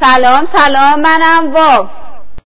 سلام سلام منم واو